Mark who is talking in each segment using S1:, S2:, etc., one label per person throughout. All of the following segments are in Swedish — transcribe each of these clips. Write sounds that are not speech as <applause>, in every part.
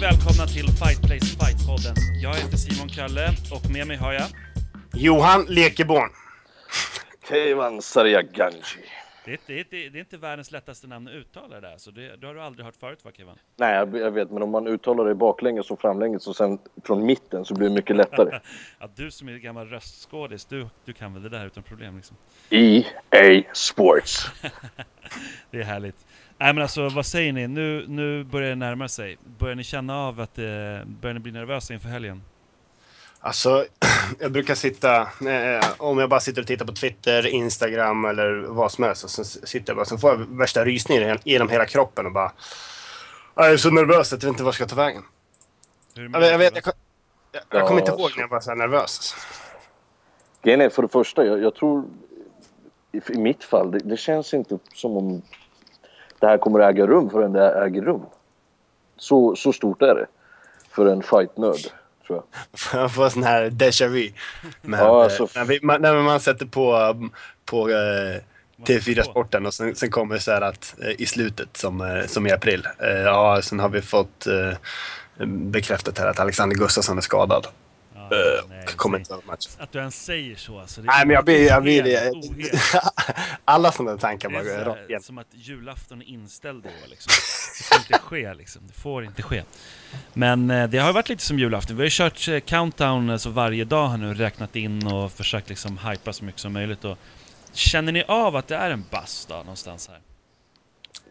S1: och välkomna till Fight Place Fight-podden. Jag heter Simon Kalle och med mig har jag...
S2: Johan Lekeborn.
S3: Keivan Sarjaganji.
S1: Det är, det, är, det är inte världens lättaste namn att uttala det där, så det, det har du aldrig hört förut va Kevin?
S3: Nej, jag, jag vet, men om man uttalar det baklänges och framlänges och sen från mitten så blir det mycket lättare. <laughs>
S1: ja, du som är gammal röstskådis, du, du kan väl det där utan problem liksom?
S3: EA Sports. <laughs>
S1: det är härligt. Nej men alltså vad säger ni? Nu, nu börjar det närma sig. Börjar ni känna av att det, eh, börjar ni bli nervösa inför helgen?
S2: Alltså, <clears throat> jag brukar sitta, eh, om jag bara sitter och tittar på Twitter, Instagram eller vad som helst, och så sitter jag bara, så får jag värsta rysningen genom hela kroppen och bara... Jag är så nervös att jag vet inte vart jag ska ta vägen. Jag, jag, vet, jag, jag, jag kommer inte ihåg när jag var så här nervös.
S3: Grejen är, för det första, jag, jag tror i, i, mitt fall, det, det, känns inte som om det här kommer att äga rum förrän det äger rum. Så, så stort är det för en fight-nörd tror
S2: jag. <laughs> Man får sån här déjà vu. Men, ja, alltså... när, vi, man, när man sätter på, på uh, TV4-sporten och sen, sen, kommer det så här att uh, i slutet som, som i april. ja, sen har vi fått bekräftat här att Alexander Gustafsson är skadad. Uh, nej, kommer inte matchen.
S1: Att du ens säger så alltså.
S2: nej, men jag blir... Jag blir <laughs> alla sådana tankar bara går
S1: rakt igen. Som att julafton är inställd då liksom. Det får inte ske liksom. Det får inte ske. Men eh, det har varit lite som julafton. Vi har ju kört eh, countdown alltså varje dag här nu, räknat in och försökt liksom hypa så mycket som möjligt. Och känner ni av att det är en buzz då, någonstans här?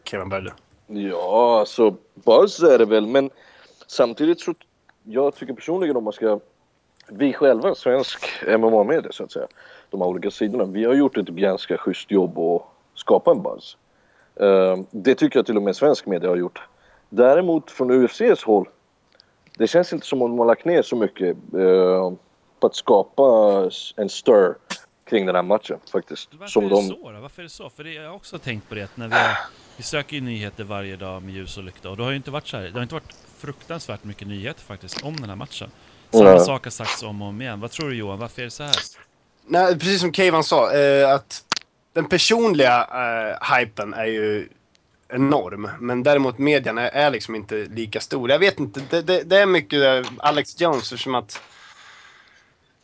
S2: Kevin Berger.
S3: Ja, alltså buzz är det väl, men samtidigt så jag tycker personligen om man ska vi själva, svensk MMA-media så att säga, de här olika sidorna, vi har gjort ett ganska schysst jobb att skapa en buzz. Uh, det tycker jag till och med svensk media har gjort. Däremot från UFCs håll, det känns inte som om de har lagt ner så mycket uh, på att skapa en stir kring den här matchen faktiskt.
S1: Varför som är det de... så då? Varför är det så? För det, jag har också tänkt på det när vi, har, vi söker ju nyheter varje dag med ljus och lykta och det har ju inte varit så här, det har inte varit fruktansvärt mycket nyheter faktiskt om den här matchen. Samma mm. sak har sagts om och om igen. Vad tror du Johan, varför är det så här?
S2: Nej, precis som Keivan sa, eh, att den personliga eh, hypen är ju enorm. Men däremot medien är, är liksom inte lika stor. Jag vet inte, det, det, det är mycket eh, Alex Jones som att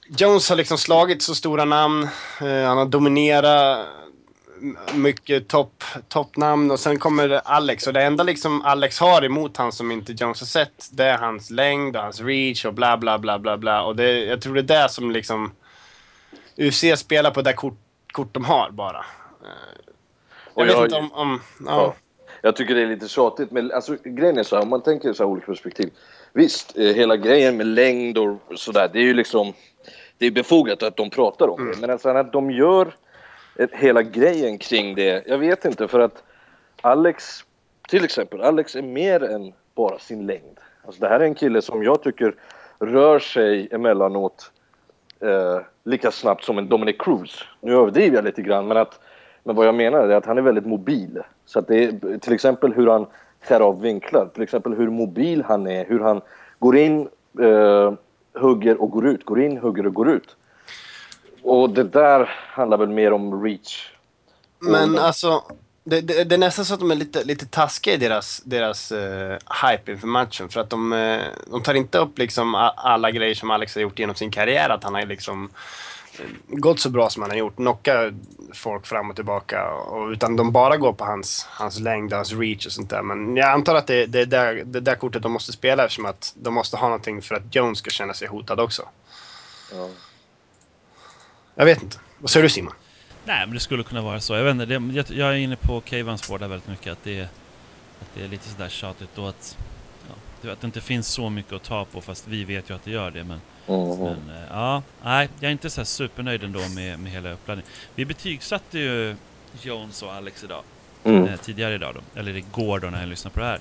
S2: Jones har liksom slagit så stora namn. Eh, han har dominerat mycket topp, toppnamn och sen kommer Alex och det enda liksom Alex har emot han som inte Jones har sett det är hans längd och hans reach och bla bla bla bla bla och det, jag tror det är det som liksom UFC spelar på det kort, kort de har bara. Jag, jag vet inte om... om ja. ja.
S3: Jag tycker det är lite tjatigt men alltså grejen är så här, om man tänker så här olika perspektiv. Visst, eh, hela grejen med längd och sådär, det är ju liksom det är befogat att de pratar om det. Mm. Men alltså att de gör hela grejen kring det. Jag vet inte för att Alex, till exempel, Alex är mer än bara sin längd. Alltså det här är en kille som jag tycker rör sig emellanåt eh, lika snabbt som en Dominic Cruz. Nu överdriver jag lite grann men, att, men vad jag menar är att han är väldigt mobil. Så att det är till exempel hur han skär av vinklar, till exempel hur mobil han är, hur han går in, eh, hugger och går ut, går in, hugger och går ut. Och det där handlar väl mer om reach.
S2: Men alltså, det, det, det, är nästan så att de är lite, lite taskiga i deras, deras uh, hype inför matchen. För att de, uh, de tar inte upp liksom alla grejer som Alex har gjort genom sin karriär. Att han har liksom uh, gått så bra som han har gjort. Knocka folk fram och tillbaka. Och, utan de bara går på hans, hans längd, hans reach och sånt där. Men jag antar att det, det är där, det där kortet de måste spela eftersom att de måste ha någonting för att Jones ska känna sig hotad också. Ja. Jag vet inte. Vad säger du Simon?
S1: Nej, men det skulle kunna vara så. Jag vet inte, det, jag, jag, är inne på Kevans spår där väldigt mycket. Att det, att det är lite sådär tjatigt då att, ja, att det inte finns så mycket att ta på fast vi vet ju att det gör det. Men, mm. men eh, ja, nej, jag är inte så supernöjd ändå med, med hela uppladdningen. Vi betygsatte ju Jones och Alex idag. Mm. Eh, tidigare idag då, eller igår då när jag lyssnade på det här.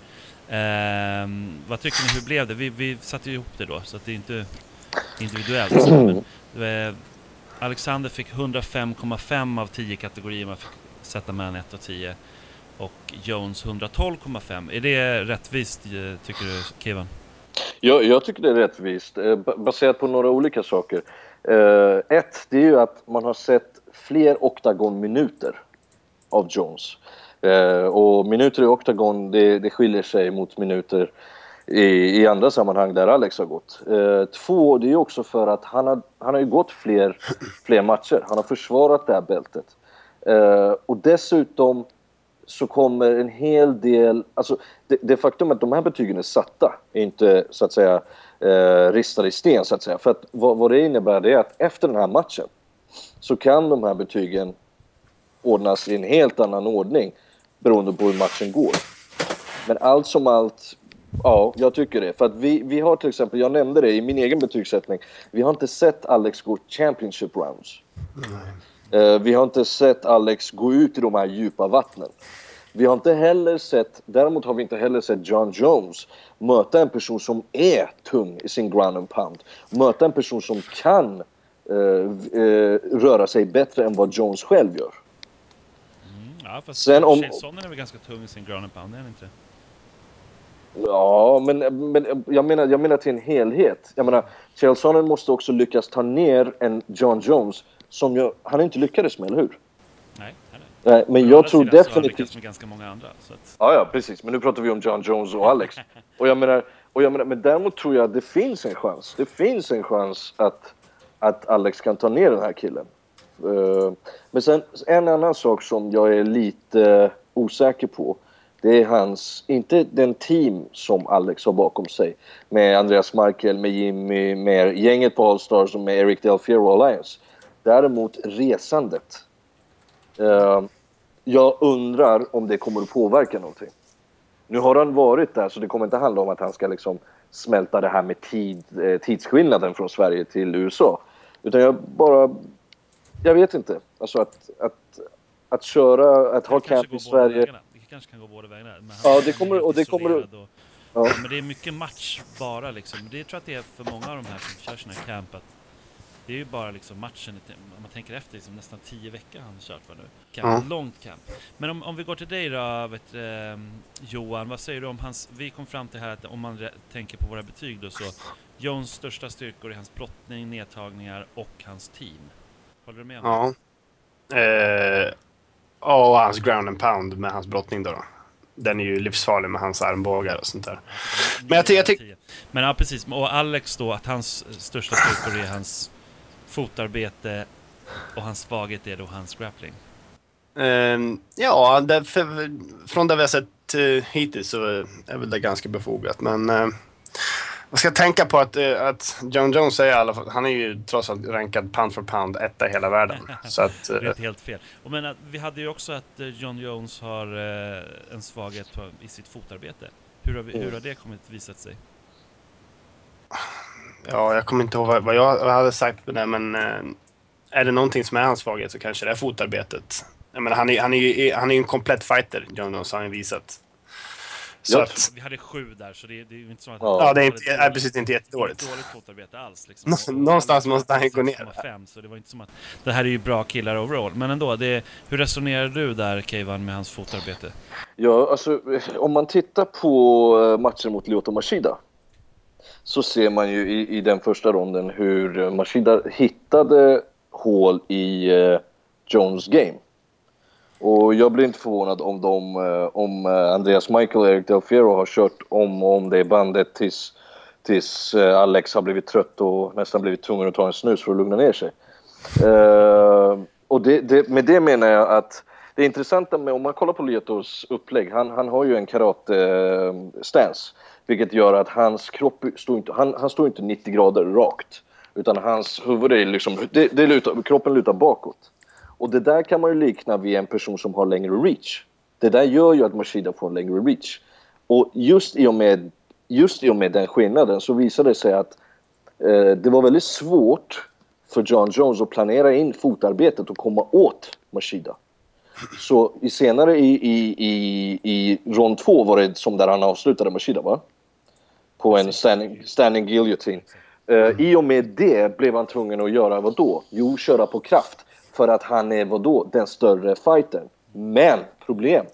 S1: Eh, vad tycker ni, hur blev det? Vi, vi satte ju ihop det då, så att det är inte individuellt. Mm. Men, eh, Alexander fick 105,5 av 10 kategorier man fick sätta mellan 1 och 10. Och Jones 112,5. Är det rättvist eh, tycker du Kevin?
S3: Ja, jag tycker det är rättvist eh, baserat på några olika saker. Eh, ett, det är ju att man har sett fler oktagonminuter av Jones. Och minuter i oktagon, det, det skiljer sig mot minuter i, i andra sammanhang där Alex har gått. Eh, två, det är också för att han har, han har ju gått fler, fler matcher. Han har försvarat det här bältet. Eh, och dessutom så kommer en hel del... Alltså det, det faktum att de här betygen är satta är inte så att säga eh, ristade i sten så att säga. För att vad, vad det innebär det är att efter den här matchen så kan de här betygen ordnas i en helt annan ordning beroende på hur matchen går. Men allt som allt, ja, jag tycker det. För att vi, vi har till exempel, jag nämnde det i min egen betygssättning, vi har inte sett Alex gå Championship rounds. Uh, vi har inte sett Alex gå ut i de här djupa vattnen. Vi har inte heller sett, däremot har vi inte heller sett John Jones möta en person som är tung i sin ground and pound. Möta en person som kan uh, uh, röra sig bättre än vad Jones själv gör.
S1: Mm, ja, fast
S3: Sen om-
S1: Sonnen är väl ganska tung i sin ground and pound, är han inte?
S3: Ja, men, men jag, menar, jag menar till en helhet. Jag menar, Chael Sonnen måste också lyckas ta ner en John Jones som jag, han inte lyckades med, eller hur?
S1: Nej.
S3: Nej, men jag tror
S1: så
S3: definitivt...
S1: lyckats med ganska många andra. Så att,
S3: Ja, ja, precis. Men nu pratar vi om John Jones och Alex. <laughs> Och jag menar, och jag menar men däremot tror jag att det finns en chans. Det finns en chans att, att Alex kan ta ner den här killen. Eh, men sen en annan sak som jag är lite osäker på. Det är hans, inte den team som Alex har bakom sig. Med Andreas Markel, med Jimmy, med gänget på Allstars och med Eric Del Fiero Alliance. Däremot resandet. Eh, jag undrar om det kommer att påverka någonting. Nu har han varit där så det kommer inte handla om att han ska liksom smälta det här med tid, eh, tidsskillnaden från Sverige till USA. Utan jag bara... Jag vet inte. Alltså att, att, att köra, att ha camp i Sverige.
S1: vägarna. Det kanske kan gå båda vägarna. Men han
S3: Ja, det kommer- och det kommer-
S1: Och,
S3: Ja.
S1: ja. Men det är mycket match bara liksom. Det tror jag att det är för många av de här som kör sina camp. Att det är ju bara liksom matchen, om man tänker efter, liksom, nästan tio veckor har han kört för nu. Camp,
S2: Ja.
S1: Långt camp. Men om, om vi går till dig då, vet, ehm, Johan, vad säger du om hans... Vi kom fram till här att om man tänker på våra betyg då så Jones största styrkor är hans brottning, nedtagningar och hans team. Håller du med om det?
S2: Ja. Eh, och hans ground and pound med hans brottning då. då. Den är ju livsfarlig med hans armbågar och sånt där. Men jag ty- jag tyck-
S1: Tio. Men ja, precis. Och Alex då, att hans största styrkor är hans fotarbete och hans svaghet är då hans grappling.
S2: Eh, ja, det, för, från det vi har sett eh, hittills så är väl det ganska befogat. Men eh, man ska tänka på att, eh, att John Jones är alla fall, han är ju trots allt rankad pound for pound etta i hela världen. <laughs> Så att,
S1: Det är
S2: eh,
S1: helt fel. Och men att vi hade ju också att eh, John Jones har eh, en svaghet i sitt fotarbete. Hur har, vi, hur har det kommit visat sig?
S2: ja, jag kommer inte ihåg vad, vad jag hade sagt på det, men eh, är det någonting som är hans svaghet så kanske det är fotarbetet. Jag menar, han är han är ju han är ju en komplett fighter, John Jones har han ju visat. Så
S3: Jag
S2: att,
S1: Vi hade sju där, så det, det är ju inte så att...
S3: Ja.
S2: det är inte,
S1: dåligt-
S2: är precis inte jättedåligt.
S1: Inget dåligt fotarbete alls. Liksom.
S2: Någonstans måste han gå ner.
S1: 6,5, Så det var inte som att... Det här är ju bra killar overall. Men ändå, det, hur resonerar du där, Keivan, med hans fotarbete?
S3: Ja, alltså om man tittar på eh, matchen mot Lyoto Machida så ser man ju i, i den första ronden hur eh, Machida hittade hål i eh, Jones game. Och jag blir inte förvånad om, de, eh, om eh, Andreas Michael och Eric Del Fiero har kört om och om det bandet tills, tills eh, Alex har blivit trött och nästan blivit tvungen att ta en snus för att lugna ner sig. Uh, och det, det, med det menar jag att det intressanta med, om man kollar på Lietos upplägg, han, han har ju en karate-stance. Vilket gör att hans kropp står inte, han, han står inte 90 grader rakt. Utan hans huvud är liksom, det, det lutar, kroppen lutar bakåt. Och det där kan man ju likna vid en person som har längre reach. Det där gör ju att Mashida får en längre reach. Och just i och med, just i och med den skillnaden så visade det sig att eh, det var väldigt svårt för John Jones att planera in fotarbetet och komma åt Mashida. Så i senare i, i, i, i rond två var det som där han avslutade Mashida va? På en standing, standing guillotine. Eh, I och med det blev han tvungen att göra vad då? Jo, köra på kraft. För att han är vad då? Den större fightern. Men problem.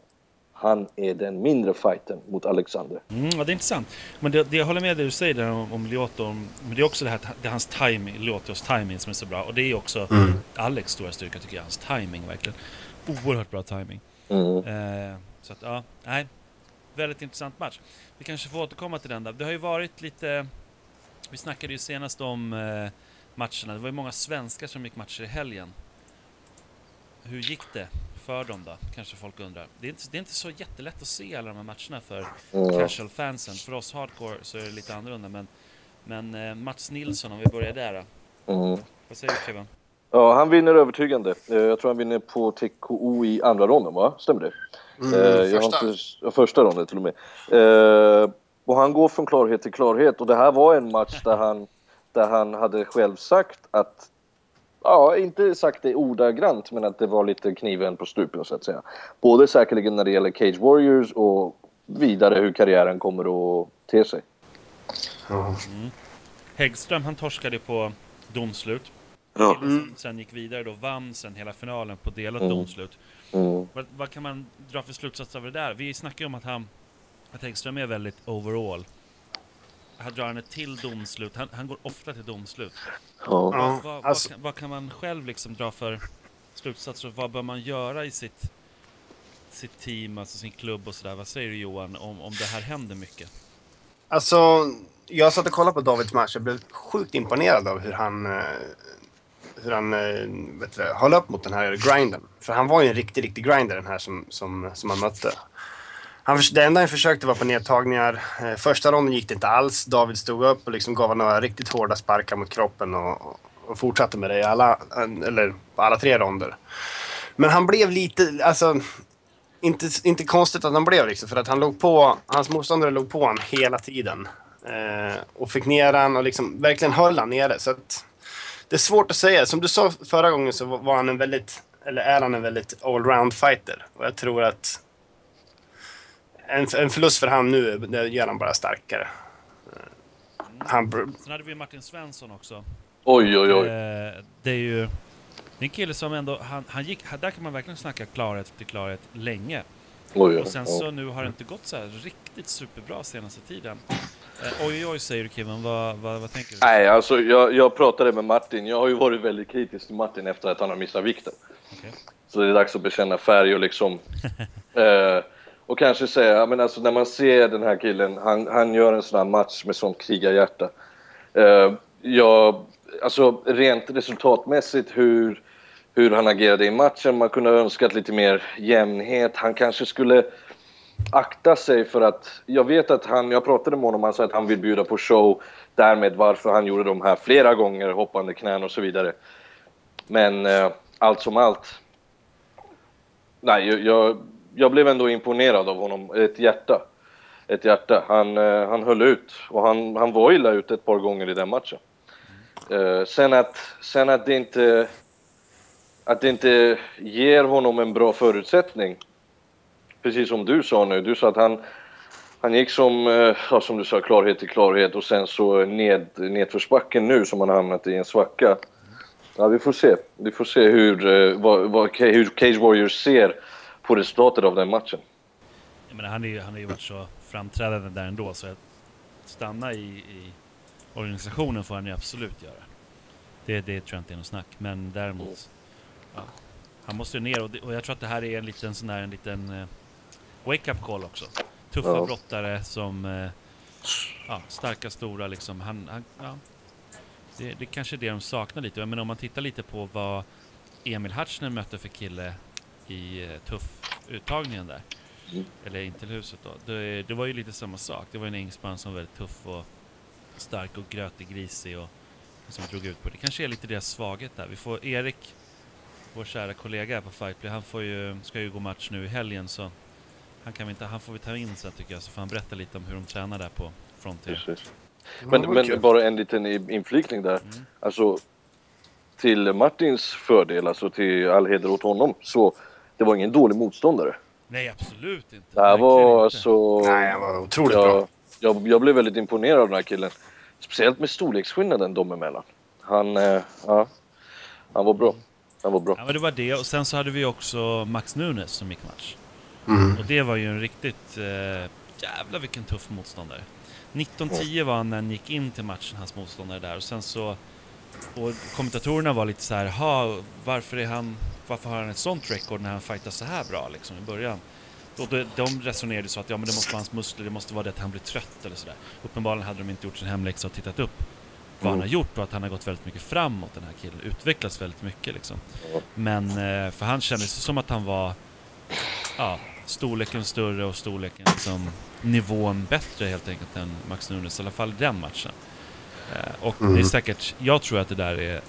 S3: Han är den mindre fightern mot Alexander.
S1: Mm, ja, det är intressant. Men det, det, jag håller med det du säger där om, om Lyoto. om- Men det är också det här, att det är hans timing, Lyotos timing som är så bra. Och det är också Alex stora styrka tycker jag, hans timing verkligen. Oerhört bra timing.
S3: Mm.
S1: Eh, så att ja, nej. väldigt intressant match. Vi kanske får återkomma till den där. Det har ju varit lite... Vi snackade ju senast om eh, matcherna. Det var ju många svenskar som gick matcher i helgen. Hur gick det för dem då? Kanske folk undrar. Det är inte, det är inte så jättelätt att se alla de här matcherna för
S3: Mm.
S1: casual fansen. För oss hardcore så är det lite annorlunda. Men, men eh, Mats Nilsson, om vi börjar där då.
S3: Mm.
S1: Vad säger du Kevin?
S3: Ja, han vinner övertygande. Eh, Jag tror han vinner på TKO i andra ronden, va? Stämmer det?
S2: Mm,
S3: Eh, jag har
S2: första.
S3: inte, ja, första ronden till och med. Och han går från klarhet till klarhet. Och det här var en match där han, där han hade själv sagt att Ja, inte sagt det ordagrant, men att det var lite kniven på strupen så att säga. Både säkerligen när det gäller Cage Warriors och vidare hur karriären kommer att te sig.
S2: Ja.
S1: Häggström, han torskade på domslut.
S3: Ja.
S1: Sen, sen gick vidare då, vann sen hela finalen på delat
S3: Mm.
S1: domslut.
S3: Mm.
S1: Vad, vad kan man dra för slutsats av det där? Vi snackar ju om att han, att Häggström är väldigt overall. Här drar han ett till domslut. Han, han går ofta till domslut.
S3: Ja.
S2: Ja,
S1: vad,
S2: alltså-
S1: vad, kan, vad kan man själv liksom dra för slutsatser? Vad bör man göra i sitt, sitt team, alltså sin klubb och sådär? Vad säger du Johan om, om det här händer mycket?
S2: Alltså, jag satt och kollade på Davids match. Jag blev sjukt imponerad av hur han, eh, hur han eh, vet du, höll upp mot den här grinden. För han var ju en riktig, riktig grinder den här som, som, som han mötte. Han, det enda han försökte var på nedtagningar. Eh, första ronden gick det inte alls. David stod upp och liksom gav honom några riktigt hårda sparkar mot kroppen och, och fortsatte med det i alla, eller alla tre ronder. Men han blev lite, alltså inte, inte konstigt att han blev liksom, för att han låg på, hans motståndare låg på honom hela tiden. Eh, och fick ner han och liksom verkligen höll han nere. Så att, det är svårt att säga. Som du sa förra gången så var han en väldigt, eller är han en väldigt allround fighter. Och jag tror att en, en förlust för han nu, det gör han bara starkare. Han,
S1: Sen hade vi Martin Svensson också.
S3: Oj, oj, oj.
S1: Eh, det är ju... Det är en kille som ändå, han, han gick, där kan man verkligen snacka klarhet till klarhet länge.
S3: oj, oj.
S1: Och sen så nu har det inte gått så här riktigt superbra senaste tiden. Eh, oj, oj, oj säger du Kevin, vad, vad, vad tänker du?
S3: Nej, alltså jag, jag pratade med Martin. Jag har ju varit väldigt kritisk till Martin efter att han har missat vikten.
S1: Okej.
S3: Så det är dags att bekänna färg och liksom... <laughs> eh, och kanske säga, ja, men alltså när man ser den här killen, han, han gör en sån här match med sånt krigarhjärta. Eh, uh, ja, alltså rent resultatmässigt hur, hur han agerade i matchen, man kunde ha önskat lite mer jämnhet. Han kanske skulle akta sig för att, jag vet att han, jag pratade med honom, han sa att han vill bjuda på show, därmed varför han gjorde de här flera gånger, hoppande knän och så vidare. Men uh, allt som allt, nej, jag, jag, jag blev ändå imponerad av honom, ett hjärta. Ett hjärta. Han, eh, han höll ut och han, han var illa ute ett par gånger i den matchen. Eh, sen, att, sen att det inte att det inte ger honom en bra förutsättning. Precis som du sa nu. Du sa att han, han gick som, eh, ja, som du sa, klarhet till klarhet och sen så ned, nedförsbacken nu som han har hamnat i en svacka. Ja, vi får se. Vi får se hur, eh, vad, vad, hur Cage Warriors ser på resultatet av den matchen.
S1: Jag menar, han, är, han har ju varit så framträdande där ändå, så att stanna i, i organisationen får han ju absolut göra. Det, det tror jag inte är något snack, men däremot... Ja, han måste ju ner och, det, och jag tror att det här är en liten sån där, en liten eh, wake-up call också. Tuffa
S3: Ja.
S1: brottare som... Eh, ja, starka, stora liksom. Han, han, ja, det, det kanske är det de saknar lite. Men om man tittar lite på vad Emil Hartner mötte för kille i eh, tuff uttagningen där.
S3: Mm.
S1: Eller in till huset då. Det, det var ju lite samma sak. Det var en engelsman som var väldigt tuff och stark och grötig, grisig och som drog ut på det. kanske är lite deras svaghet där. Vi får Erik, vår kära kollega här på Fightplay, han får ju, ska ju gå match nu i helgen så han, kan vi inte, han får vi ta in sen tycker jag, så får han berätta lite om hur de tränar där på Frontier.
S3: Precis. Men, men bara en liten inflikning där.
S1: Mm.
S3: Alltså, till Martins fördel, alltså till all heder åt honom, så det var ingen dålig motståndare.
S1: Nej, absolut inte.
S3: Det här
S1: Verkligen
S3: var
S1: inte.
S3: så...
S2: Nej, han var otroligt bra.
S3: jag, jag, jag blev väldigt imponerad av den här killen. Speciellt med storleksskillnaden dem emellan. Han, eh, ja, han var bra. Han var bra.
S1: Ja, men det var det. Och sen så hade vi också Max Nunes som gick match.
S2: Mm.
S1: Och det var ju en riktigt... Eh, jävlar vilken tuff motståndare. 19-10 var han när han gick in till matchen, hans motståndare där. Och sen så... Och kommentatorerna var lite så här, ha varför är han... Varför har han ett sånt record när han fightar så här bra liksom i början? Och de, de resonerade så att ja, men det måste vara hans muskler, det måste vara det att han blir trött eller sådär. Uppenbarligen hade de inte gjort sin hemläxa och tittat upp vad
S3: Mm.
S1: han har gjort och att han har gått väldigt mycket framåt den här killen, utvecklats väldigt mycket liksom. Men eh, för han kändes som att han var ja, storleken större och storleken liksom nivån bättre helt enkelt än Max Nunes, i alla fall i den matchen. Eh, och det är
S2: Mm.
S1: säkert, jag tror att det där är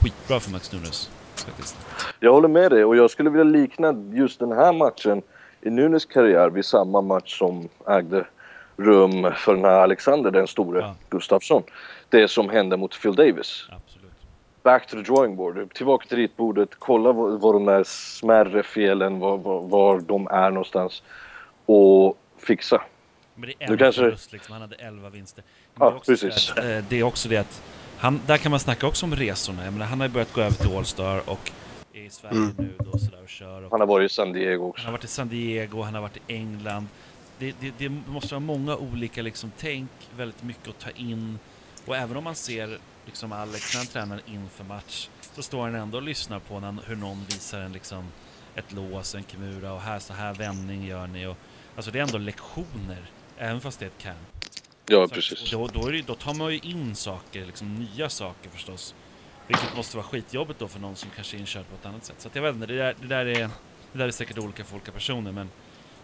S1: skitbra för Max Nunes faktiskt.
S3: Jag håller med dig och jag skulle vilja likna just den här matchen i Nunes karriär vid samma match som ägde rum för den här Alexander den store
S1: Ja.
S3: Gustafsson. Det som hände mot Phil Davis.
S1: Absolut.
S3: Back to the drawing board. Tillbaka till ritbordet. Kolla vad, vad de där smärre felen, var, var, var de är någonstans. Och fixa.
S1: Men det är
S3: Nu
S1: en
S3: kanske-
S1: förlust liksom, han hade 11 vinster.
S3: Ja,
S1: det
S3: precis.
S1: Att, eh, det är också det att, han, där kan man snacka också om resorna. Jag menar, han har ju börjat gå över till All-Star och är i Sverige
S2: Mm.
S1: nu då sådär och kör. Och
S3: Han har varit i San Diego
S1: han
S3: också.
S1: har varit i San Diego, han har varit i England. Det, det, det måste vara många olika liksom, tänk, väldigt mycket att ta in. Och även om man ser liksom Alex när han tränar inför match så står han ändå och lyssnar på när, hur någon visar en liksom ett lås, en kimura och här så här vändning gör ni. Och, alltså det är ändå lektioner, även fast det är ett camp.
S3: Ja,
S1: Så
S3: precis.
S1: Då, då, det, då tar man ju in saker, liksom nya saker förstås. Vilket måste vara skitjobbigt då för någon som kanske är inkörd på ett annat sätt. Så att jag vet inte, det där, det där, är, det där är säkert olika för olika personer men...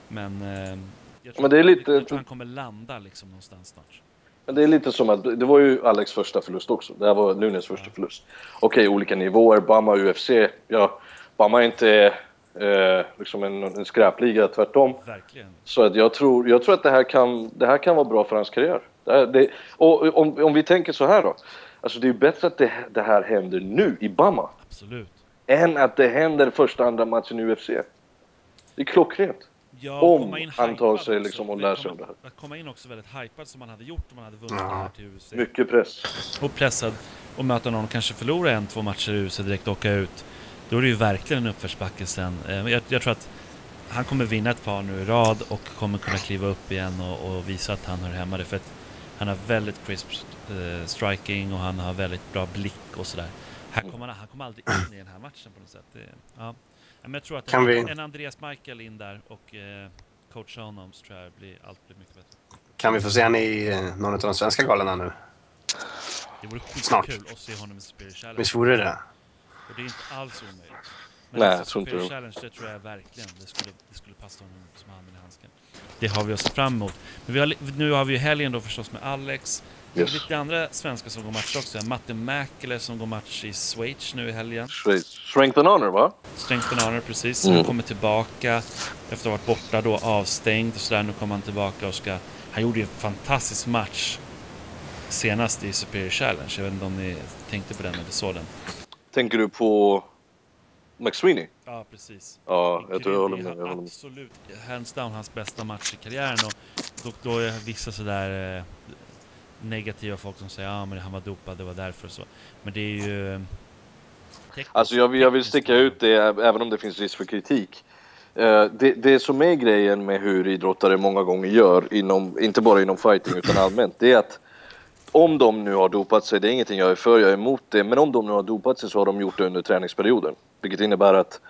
S1: Men, eh, jag, tror
S3: Men det är lite-
S1: jag tror han kommer landa liksom någonstans snart.
S3: Men det är lite som att det var ju Alex första förlust också. Det här var Nunes första förlust. Okej, olika nivåer. Bama UFC. Ja, Bama är inte eh, liksom en, en skräpliga, tvärtom.
S1: Verkligen.
S3: Så att jag, tror, jag tror att det här kan, det här kan vara bra för hans karriär. Det, det, och om, om vi tänker så här då. Alltså det är bättre att det, det här händer nu i Bama
S1: Absolut.
S3: än att det händer första, andra matchen i UFC. Det är klockrent.
S1: Ja,
S3: Om han tar sig liksom och lär sig om det här.
S1: Att komma in också väldigt hypad som man hade gjort om man hade vunnit
S2: Ja.
S1: det här till UFC.
S3: Mycket press.
S1: och pressad och möta någon och kanske förlora en, två matcher i och direkt åka ut. Då är det ju verkligen en uppförsbacke sen. Eh, Jag, jag tror att han kommer vinna ett par nu i rad och kommer kunna kliva upp igen och, och visa att han hör hemma det. För att han har väldigt crisp eh, striking och han har väldigt bra blick och sådär. Här kommer han, han kommer aldrig in i den här matchen på något sätt. Det, ja. Men jag tror att
S2: Kan
S1: en,
S2: vi-
S1: en Andreas Michael in där och eh, coacha honom så tror jag blir, allt blir mycket bättre.
S2: Kan vi få se han i eh, någon av de svenska galorna nu?
S1: Det vore skitkul att se honom i Spirit Challenge.
S2: Visst vore det?
S1: Och det är inte alls omöjligt. Men
S3: Nej,
S1: alltså,
S3: jag tror inte.
S1: Challenge, det tror jag verkligen. Det skulle, det skulle passa honom som handen i handsken. Det har vi se fram emot. Men har, nu har vi ju helgen då förstås med Alex. Det är
S3: Yes.
S1: lite andra svenskar som går match också. Matte Mäkelä som går match i Schweiz nu i helgen.
S3: Schweiz. Strength and honor va?
S1: Strength and honor precis.
S3: Mm.
S1: Han kommer tillbaka efter att ha varit borta då, avstängd och sådär. Nu kommer han tillbaka och ska... Han gjorde ju en fantastisk match senast i Superior Challenge. Jag vet inte om ni tänkte på den eller såg den.
S3: Tänker du på McSweeney?
S1: Ja, precis.
S3: Ja, jag tror jag håller med.
S1: är
S3: Jag håller med.
S1: Absolut, hands down hans bästa match i karriären. Och då, då är vissa sådär eh, negativa folk som säger ja men han var dopad, det var därför och så. Men det är ju... eh,
S3: Alltså jag vill, jag vill sticka ut det även om det finns risk för kritik. Eh, Det, det som är grejen med hur idrottare många gånger gör, inom, inte bara inom fighting utan allmänt, det är att om de nu har dopat sig, det är ingenting jag är för, jag är emot det, men om de nu har dopat sig så har de gjort det under träningsperioden. Vilket innebär att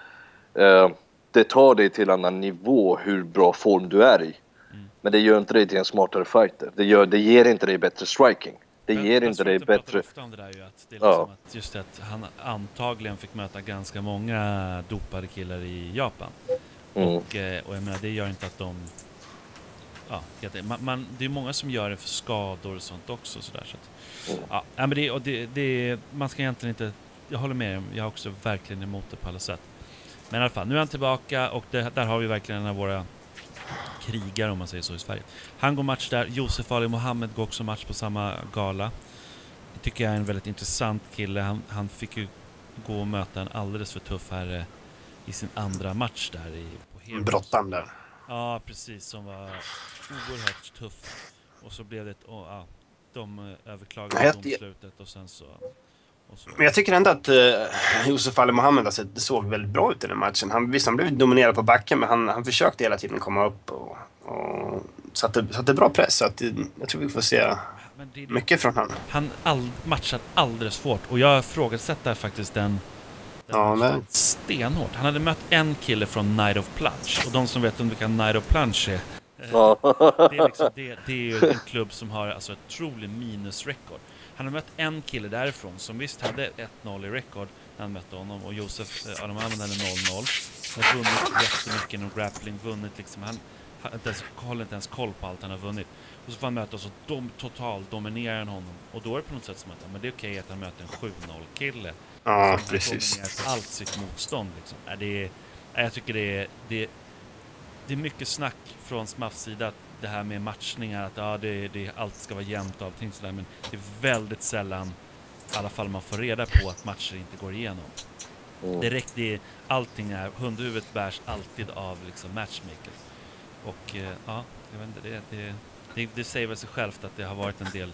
S3: eh, det tar dig till en annan nivå hur bra form du är i.
S1: Mm.
S3: Men det gör inte dig till en smartare fighter. Det, gör, det ger inte dig bättre striking. Det
S1: Ben-
S3: ger inte dig bättre...
S1: ofta om det där ju, att det är
S3: Ja.
S1: liksom att just att han antagligen fick möta ganska många dopade killar i Japan.
S3: Mm.
S1: Och, eh, och jag menar, det gör inte att de... Ja, man, man, det är många som gör det för skador och sånt också. Sådär, så att,
S3: Mm.
S1: ja, men det, och det, det, man ska egentligen inte... Jag håller med er, jag är också verkligen emot det på alla sätt. Men i alla fall, nu är han tillbaka och det, där har vi verkligen en av våra krigare om man säger så i Sverige. Han går match där, Josef Ali Mohammed går också match på samma gala. Det tycker jag är en väldigt intressant kille. Han, han fick ju gå och möta en alldeles för tuff herre i sin andra match där i, på.
S2: Brottan där.
S1: Ja, precis. Som var oerhört tuff. Och så blev det ett... Och, ja, de eh, överklagade
S2: Jag-
S1: domslutet och sen så... Och så
S2: Men jag tycker ändå att uh, Josef Ali Mohammed alltså, såg väldigt bra ut i den matchen. Han, visst, han blev dominerad på backen, men han, han försökte hela tiden komma upp och, och satte, satte bra press. Så att, det- jag tror vi får se
S1: det
S2: mycket från honom.
S1: Han all, matchat alldeles hårt. Och jag ifrågasätter faktiskt den,
S2: Ja, nej.
S1: stenhårt. Han hade mött en kille från Night of Plunge. Och de som vet om vilka Night of Plunge är. eh,
S3: Ja.
S1: Det är, liksom, det, det är ju en klubb som har alltså ett otroligt minusrekord. Han har mött en kille därifrån som visst hade 1-0 i rekord när han mötte honom och Josef eh, Adam Ahmed hade 0-0. Har vunnit jättemycket inom grappling, vunnit liksom, han har inte ens, håller inte ens koll på allt han har vunnit. Och så får han möta oss och de totalt dominerar honom. Och då är det på något sätt som att ja, men det är okej att han möter en 7-0 kille.
S2: Ja,
S1: som
S2: precis.
S1: allt sitt motstånd liksom. Ja, det är, ja, jag tycker det är, det, är- det är mycket snack från SMAFs sida det här med matchningar, att ja, det, det, allt ska vara jämnt och allting sådär. Men det är väldigt sällan, i alla fall man får reda på att matcher inte går igenom.
S3: Mm.
S1: Direkt det, allting är, hundhuvudet bärs alltid av liksom matchmaker. Och eh, ja, jag vet inte, det, det, det, det säger väl sig självt att det har varit en del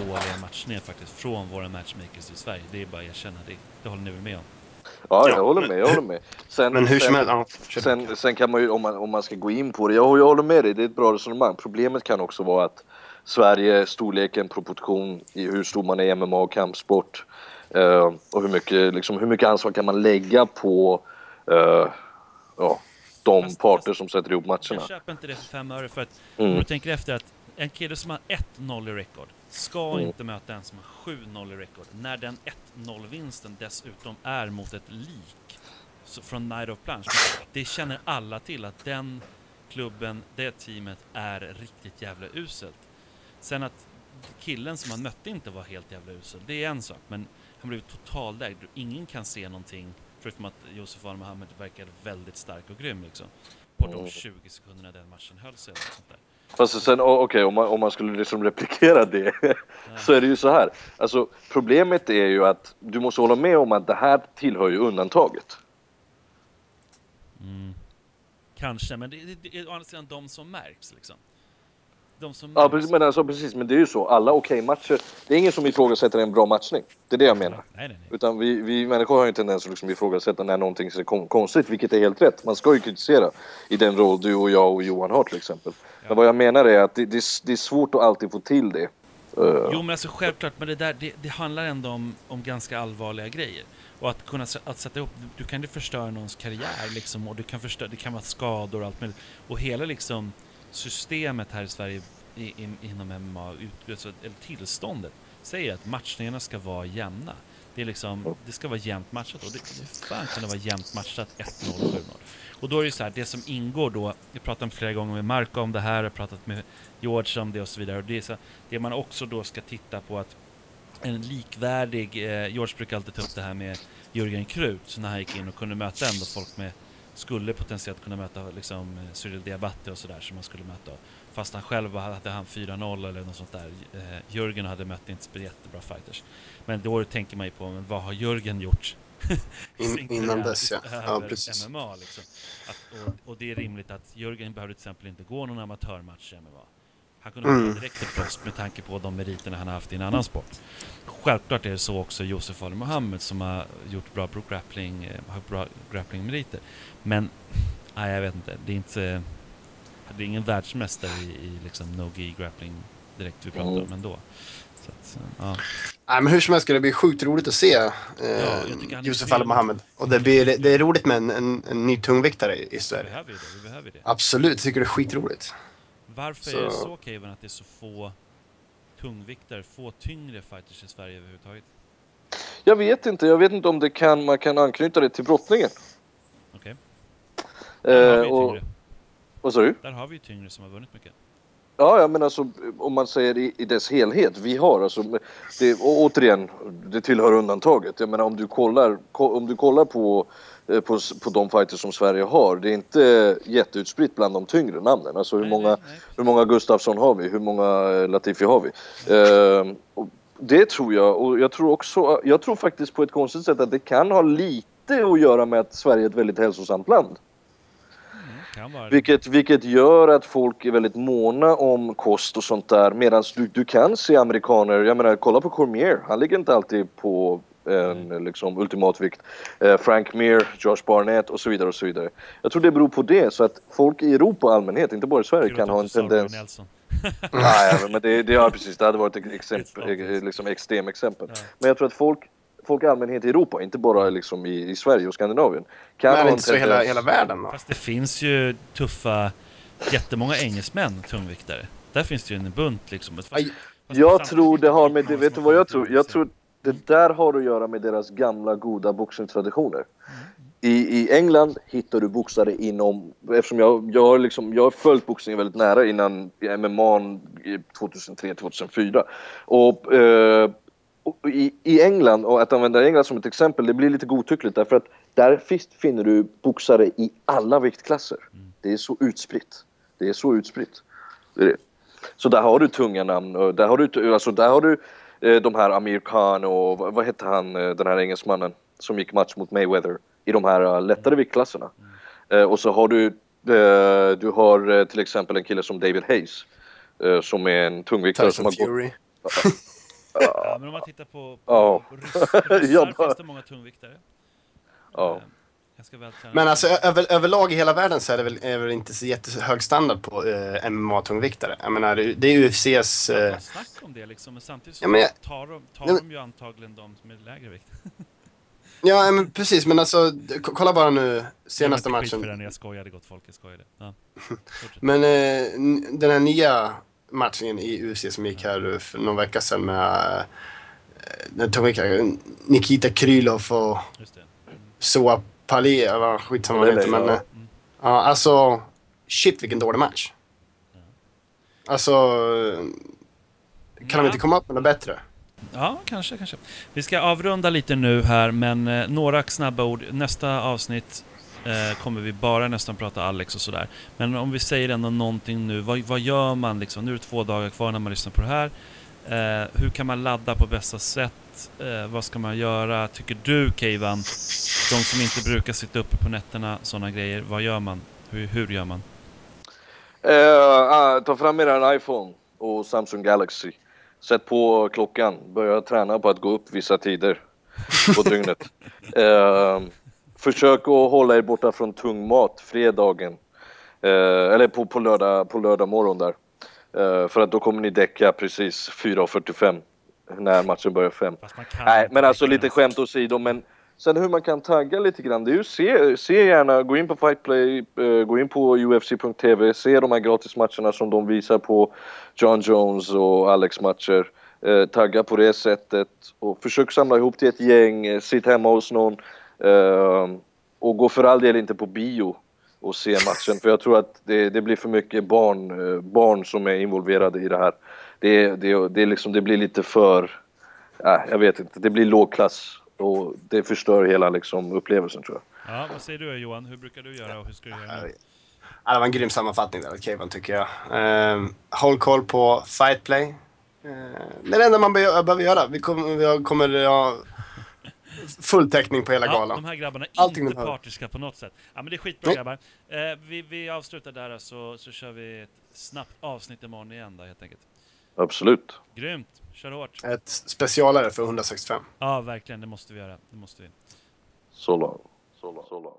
S1: dåliga matchningar faktiskt från våra matchmakers i Sverige. Det är bara att erkänna det. Det håller ni väl med om?
S3: Ja,
S2: Ja,
S3: jag håller
S2: men-
S3: med. Jag håller med. Sen,
S2: Men hur
S3: sen,
S2: helst, ja,
S3: sen, sen kan man ju, om man, om man ska gå in på det, jag, jag håller med dig, det är ett bra resonemang. Problemet kan också vara att Sverige, storleken, proportion i hur stor man är i MMA och kampsport eh, och hur mycket, liksom, hur mycket ansvar kan man lägga på eh, ja, de
S1: Fast-
S3: parter
S1: fast-
S3: som sätter ihop matcherna.
S1: Jag köper inte det för fem öre för att om
S3: Mm.
S1: du tänker efter att en kille som har 1-0 i rekord ska
S3: Mm.
S1: inte möta en som har 7-0 i rekord när den 1-0-vinsten dessutom är mot ett lik så, från Night of Plunge. Det känner alla till att den klubben, det teamet är riktigt jävla uselt. Sen att killen som han mötte inte var helt jävla usel, det är en sak. Men han blev totaldägd. Ingen kan se någonting förutom att Josef Al Mohammed verkade väldigt stark och grym liksom. På de
S3: Mm.
S1: 20 sekunderna den matchen höll sig eller sånt där.
S3: Fast sen, okej, okej, om, man, om man skulle liksom replikera det <laughs> så är det ju så här. Alltså, problemet är ju att du måste hålla med om att det här tillhör ju undantaget.
S1: Mm. Kanske, men det, det, det är å andra sidan de som märks liksom. De som
S3: Ja, precis, men alltså, precis, men det är ju så. Alla okej-matcher, det är ingen som ifrågasätter en bra matchning. Det är det jag menar.
S1: Nej, nej, nej.
S3: Utan vi, vi människor har ju en tendens att liksom ifrågasätta när någonting är kon- konstigt, vilket är helt rätt. Man ska ju kritisera i den roll du och jag och Johan har till exempel.
S1: Ja.
S3: Men vad jag menar är att det, det, är- det är svårt att alltid få till det. Eh,
S1: Jo men alltså självklart, men det där det, det handlar ändå om, om ganska allvarliga grejer. Och att kunna att sätta ihop, du, du kan ju förstöra någons karriär liksom och du kan förstöra, det kan vara skador och allt möjligt. Och hela liksom systemet här i Sverige inom MMA, ut, alltså, eller tillståndet, säger att matchningarna ska vara jämna. Det, är liksom, det ska vara jämnt matchat och det, det fan kan det vara jämnt matchat 1-0, 7-0. Och då är det så här, det som ingår då, jag pratade flera gånger med Marco om det här, jag har pratat med George om det och så vidare. Och det, är så, det man också då ska titta på att en likvärdig, eh, George brukar alltid ta upp det här med Jürgen Krut när han gick in och kunde möta ändå folk med, skulle potentiellt kunna möta liksom eh, Cyril Diabate och sådär som man skulle möta. Fast han själv hade han 4-0 eller något sånt där. Eh, Jürgen hade mött inte så jättebra fighters. Men då tänker man ju på, men vad har Jürgen gjort?
S2: In, <laughs> innan dess ja. <laughs> Ja, precis.
S1: MMA liksom. Att, och, och det är rimligt att Jörgen behövde till exempel inte gå någon amatörmatch i MMA. Han kunde
S2: Mm.
S1: gå direkt till proffs med tanke på de meriterna han har haft i en annan sport. Självklart är det så också Josef Ali Mohammed som har gjort bra pro grappling, eh, har bra grappling-meriter. Men, nej jag vet inte, det är inte... Det är ingen världsmästare i, i liksom no-gi grappling direkt vi pratar
S3: Mm.
S1: om ändå. Så att, ja.
S2: Nej, men hur som helst ska det bli sjukt roligt att se eh,
S1: är
S2: Josef
S1: så-
S2: Al Mohammed. Och det, blir, det är roligt med en, en, en ny tungviktare i, i
S1: Vi
S2: Sverige.
S1: behöver det, vi behöver det.
S2: Absolut, jag tycker det är skitroligt.
S1: Varför
S2: Så-
S1: är det så Kevin att det är så få tungviktare, få tyngre fighters i Sverige överhuvudtaget?
S3: Jag vet inte, jag vet inte om det kan, man kan anknyta det till brottningen.
S1: Okej, vi
S3: Eh, och,
S1: tyngre.
S3: vad sa du?
S1: Där har vi ju tyngre som har vunnit mycket.
S3: Ja, ja, men alltså om man säger i, i dess helhet. Vi har alltså, det, och återigen, det tillhör undantaget. Jag menar om du kollar, ko, om du kollar på, eh, på, på de fighters som Sverige har. Det är inte jätteutspritt bland de tyngre namnen. Alltså hur många, hur många Gustafsson har vi? Hur många eh, Latifi har vi? Eh, och det tror jag. Och jag tror också, jag tror faktiskt på ett konstigt sätt att det kan ha lite att göra med att Sverige är ett väldigt hälsosamt land.
S1: Mm, kan vara det.
S3: Vilket, vilket gör att folk är väldigt måna om kost och sånt där. Medan du, du kan se amerikaner, jag menar kolla på Cormier. Han ligger inte alltid på en liksom, ultimatvikt. Eh, Frank Mir, Josh Barnett och så vidare och så vidare. Jag tror det beror på det. Så att folk i Europa allmänhet, inte bara i Sverige, kan ha en tendens. <laughs> Nej, men det, det, ja, precis, det hade varit ett exempel, liksom extrem exempel.
S1: Ja.
S3: Men jag tror att folk, folk i allmänhet i Europa, inte bara liksom i, i Sverige och Skandinavien. Kan
S2: Men inte så i hela, hela världen då?
S1: Fast det finns ju tuffa, jättemånga engelsmän, tungviktare. Där finns det ju en bunt liksom. Fast, fast
S3: Jag tror det har med, det, vet du vad jag tror? Jag tror det där har att göra med deras gamla goda boxningstraditioner. I, I England hittar du boxare inom, eftersom jag, jag, har liksom, jag har följt boxningen väldigt nära innan MMA 2003-2004. Och, eh, och i, i England, och att använda England som ett exempel, det blir lite godtyckligt därför att där finner du boxare i alla viktklasser. Det är så utspritt. Det är så utspritt. Det är det. Så där har du tunga namn. och Där har du, alltså där har du eh, de här Amir Khan och vad, vad hette han, eh, den här engelsmannen som gick match mot Mayweather i de här eh, lättare viktklasserna. Eh, och så har du, eh, du har eh, till exempel en kille som David Hayes som är en tungviktare som
S2: Tyson
S3: har gått...
S1: Ja, men om man tittar på, på
S3: Ja.
S1: ryss- ryssar
S3: Ja, <laughs> bara-
S1: finns det många tungviktare.
S3: Ja.
S1: Eh.
S2: Men alltså över, överlag i hela världen så är det väl, är väl inte så jättehög standard på eh, MMA-tungviktare. Jag menar, det det är UFCs...
S1: Ja,
S2: Eh,
S1: bara snack om det liksom, men samtidigt så
S2: Ja, men jag-
S1: tar, de, tar
S2: Ja, men-
S1: de ju antagligen de som är lägre vikt.
S2: ja, men precis. Men alltså, kolla bara nu senaste
S1: Jag för
S2: matchen.
S1: den, jag skojade gott folk, jag skojade. Ja. <laughs>
S2: Men eh, den här nya matchen i UFC som gick här för någon vecka sedan med eh, Nikita Krylov och. Soa Palé, eller skitsamma vad han heter. Men,
S3: ja.
S2: eh, ja, alltså, shit vilken dålig match. Alltså, kan de
S1: Ja.
S2: inte komma upp med något bättre?
S1: Ja, kanske, kanske. Vi ska avrunda lite nu här, men eh, några snabba ord. Nästa avsnitt eh, kommer vi bara nästan prata Alex och sådär. Men om vi säger ändå någonting nu, vad, vad gör man liksom? Nu är det två dagar kvar när man lyssnar på det här. Eh, hur kan man ladda på bästa sätt? Eh, vad ska man göra? Tycker du, Keivan? De som inte brukar sitta uppe på nätterna, sådana grejer. Vad gör man? Hur, hur gör man?
S3: Ah, ta fram er iPhone och Samsung Galaxy. Sätt på klockan. Börja träna på att gå upp vissa tider på dygnet. <laughs> Eh, försök att hålla er borta från tung mat fredagen. Eh, eller på, på, lördag, på lördag morgon där. Eh, för att då kommer ni däcka precis 4.45 när matchen börjar 5.
S1: Fast man kan
S3: Nej, men alltså lite skämt åsido, men sen hur man kan tagga lite grann, det är ju se, se gärna, gå in på Fightplay, eh, gå in på UFC.tv, se de här gratismatcherna som de visar på John Jones och Alex matcher. Eh, tagga på det sättet och försök samla ihop till ett gäng, eh, sitt hemma hos någon och gå för all del inte på bio och se matchen för jag tror att det, det blir för mycket barn, eh, barn som är involverade i det här. Det, det, det, liksom, det blir lite för Nej, jag vet inte. Det blir lågklass och det förstör hela liksom, upplevelsen tror jag.
S1: Ja, vad säger du Johan? Hur brukar du göra och hur ska du göra nu?
S2: Ja, det var en grym sammanfattning där Kevin tycker jag. Eh, håll koll på Fightplay. Eh, det är det enda man be- behöver göra. Vi kommer, vi kommer ha full täckning på hela
S1: Ja,
S2: galan.
S1: de här grabbarna är
S2: Allting
S1: inte partiska på något sätt. Ja, men det är skitbra
S2: Nej.
S1: grabbar. Eh, vi, vi avslutar där så, så kör vi ett snabbt avsnitt imorgon igen då helt enkelt.
S3: Absolut.
S1: Grymt! Kör hårt!
S2: Ett specialare för 165.
S1: Ja, verkligen. Det måste vi göra. Det måste vi.
S3: Så långt. Så långt. Så långt.